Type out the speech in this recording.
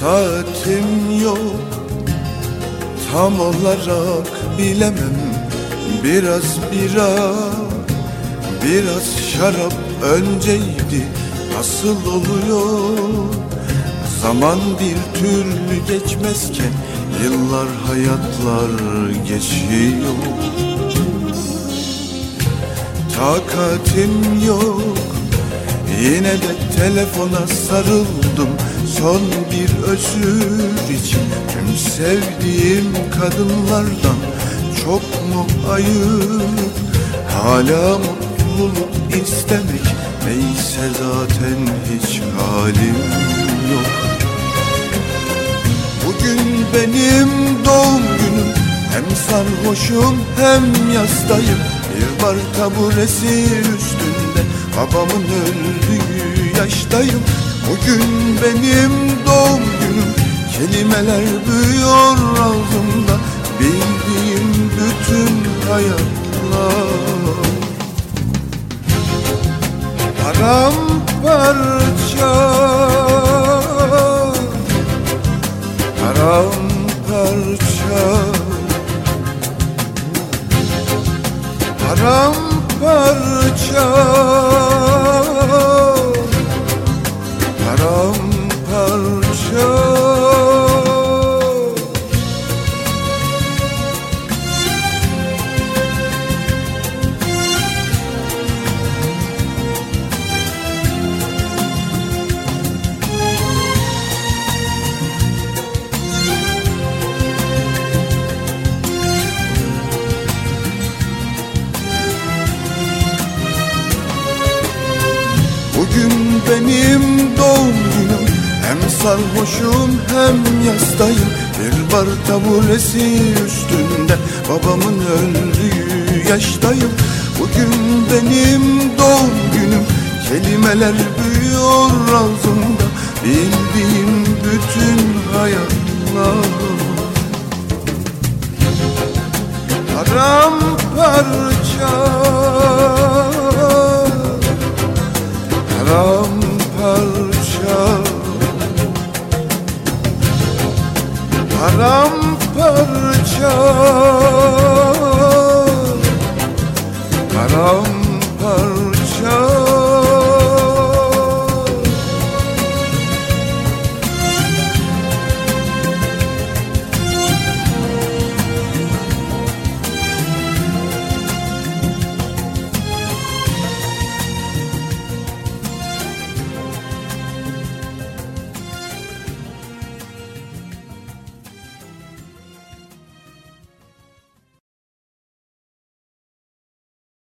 Saatim yok Tam olarak bilemem. Biraz bira Biraz şarap önceydi. Nasıl oluyor? Zaman bir türlü geçmezken Yıllar hayatlar geçiyor. Takatim yok Yine de telefona sarıldım. Son bir özür için Tüm sevdiğim kadınlardan Çok mu ayıp? Hala mutluluk istemek Neyse zaten hiç halim yok. Bugün benim doğum günüm. Hem sarhoşum hem yastayım. Bir bar taburesi üstünde. Babamın öldüğü yaştayım. Bugün benim doğum günüm. Kelimeler büyüyor ağzımda. Bildiğim Paramparça Paramparça Paramparça Paramparça benim doğum günüm. Hem sarhoşum hem yastayım. Bir bar taburesi üstünde. Babamın öldüğü yaştayım. Bugün benim doğum günüm. Kelimeler büyüyor ağzımda. Bildiğim bütün hayatlar Paramparça